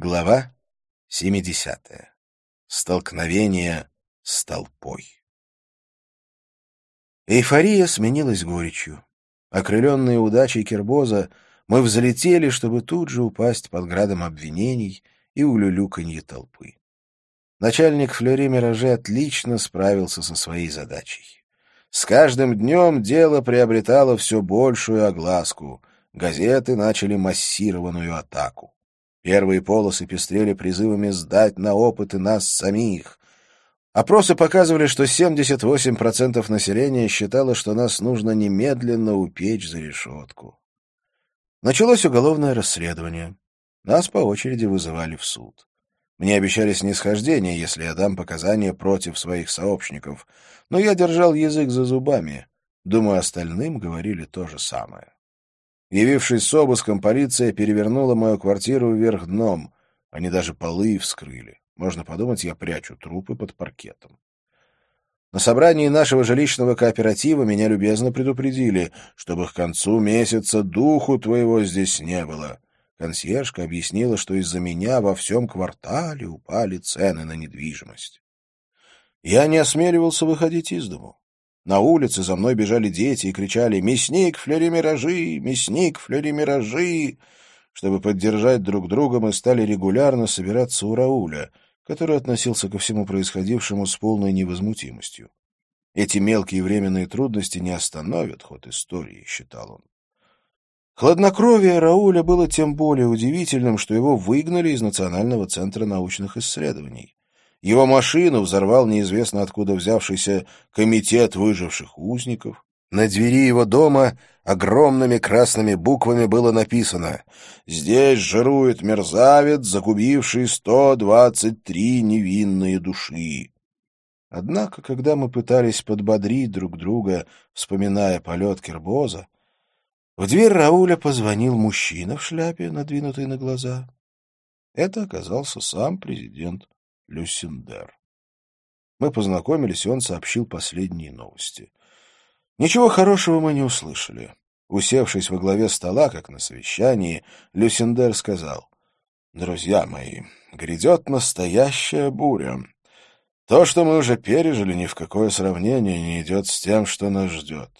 Глава 70. Столкновение с толпой. Эйфория сменилась горечью. Окрыленные удачей Кербоза, мы взлетели, чтобы тут же упасть под градом обвинений и улюлюканье толпы. Начальник Флери Мираже отлично справился со своей задачей. С каждым днем дело приобретало все большую огласку. Газеты начали массированную атаку. Первые полосы пестрели призывами сдать на опыты нас самих. Опросы показывали, что 78% населения считало, что нас нужно немедленно упечь за решетку. Началось уголовное расследование. Нас по очереди вызывали в суд. Мне обещали снисхождение, если я дам показания против своих сообщников, но я держал язык за зубами. Думаю, остальным говорили то же самое. Явившись с обыском, полиция перевернула мою квартиру вверх дном. Они даже полы вскрыли. Можно подумать, я прячу трупы под паркетом. На собрании нашего жилищного кооператива меня любезно предупредили, чтобы к концу месяца духу твоего здесь не было. Консьержка объяснила, что из-за меня во всем квартале упали цены на недвижимость. Я не осмеливался выходить из дому. На улице за мной бежали дети и кричали «Мясник, флери-миражи! Мясник, флери-миражи!» Чтобы поддержать друг друга, мы стали регулярно собираться у Рауля, который относился ко всему происходившему с полной невозмутимостью. Эти мелкие временные трудности не остановят ход истории, считал он. Хладнокровие Рауля было тем более удивительным, что его выгнали из Национального центра научных исследований. Его машину взорвал неизвестно откуда взявшийся комитет выживших узников. На двери его дома огромными красными буквами было написано «Здесь жирует мерзавец, загубивший 123 невинные души». Однако, когда мы пытались подбодрить друг друга, вспоминая полет Кербоза, в дверь Рауля позвонил мужчина в шляпе, надвинутой на глаза. Это оказался сам президент Люсиндер. Мы познакомились, и он сообщил последние новости. Ничего хорошего мы не услышали. Усевшись во главе стола, как на совещании, Люсиндер сказал, «Друзья мои, грядет настоящая буря. То, что мы уже пережили, ни в какое сравнение не идет с тем, что нас ждет.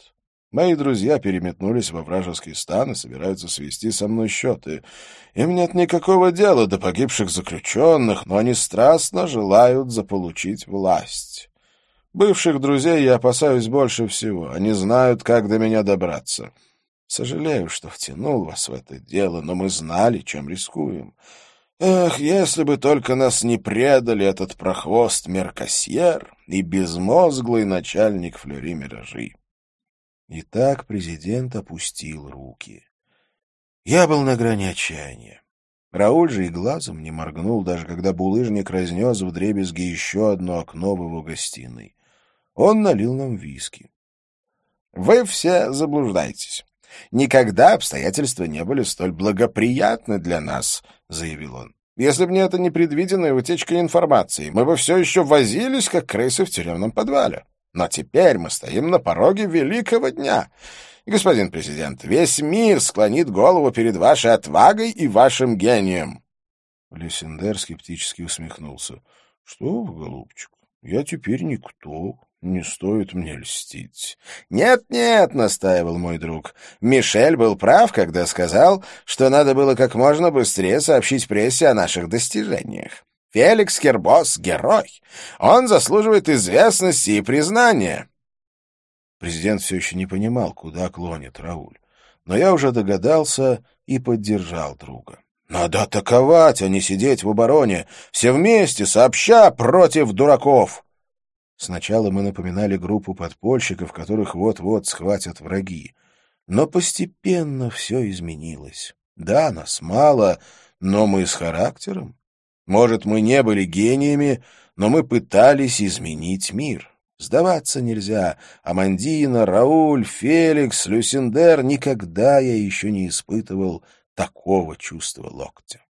Мои друзья переметнулись во вражеский стан и собираются свести со мной счеты. Им нет никакого дела до погибших заключенных, но они страстно желают заполучить власть. Бывших друзей я опасаюсь больше всего. Они знают, как до меня добраться. Сожалею, что втянул вас в это дело, но мы знали, чем рискуем. Эх, если бы только нас не предали этот прохвост Меркосьер и безмозглый начальник Флюри Миражи. И так президент опустил руки. Я был на грани отчаяния. Рауль же и глазом не моргнул, даже когда булыжник разнес в дребезги еще одно окно в его гостиной. Он налил нам виски. — Вы все заблуждаетесь. Никогда обстоятельства не были столь благоприятны для нас, — заявил он. Если бы не эта непредвиденная утечка информации, мы бы все еще возились, как крысы в тюремном подвале. Но теперь мы стоим на пороге великого дня. Господин президент, весь мир склонит голову перед вашей отвагой и вашим гением. Люсендер скептически усмехнулся. — Что вы, голубчик, я теперь никто, не стоит мне льстить. «Нет-нет», — настаивал мой друг, — «Мишель был прав, когда сказал, что надо было как можно быстрее сообщить прессе о наших достижениях. Феликс Кербос — герой. Он заслуживает известности и признания. Президент все еще не понимал, куда клонит Рауль. Но я уже догадался и поддержал друга. Надо атаковать, а не сидеть в обороне. Все вместе, сообща, против дураков. Сначала мы напоминали группу подпольщиков, которых вот-вот схватят враги. Но постепенно все изменилось. Да, нас мало, но мы с характером. Может, мы не были гениями, но мы пытались изменить мир. Сдаваться нельзя. Амандина, Рауль, Феликс, Люсиндер — никогда я еще не испытывал такого чувства локтя.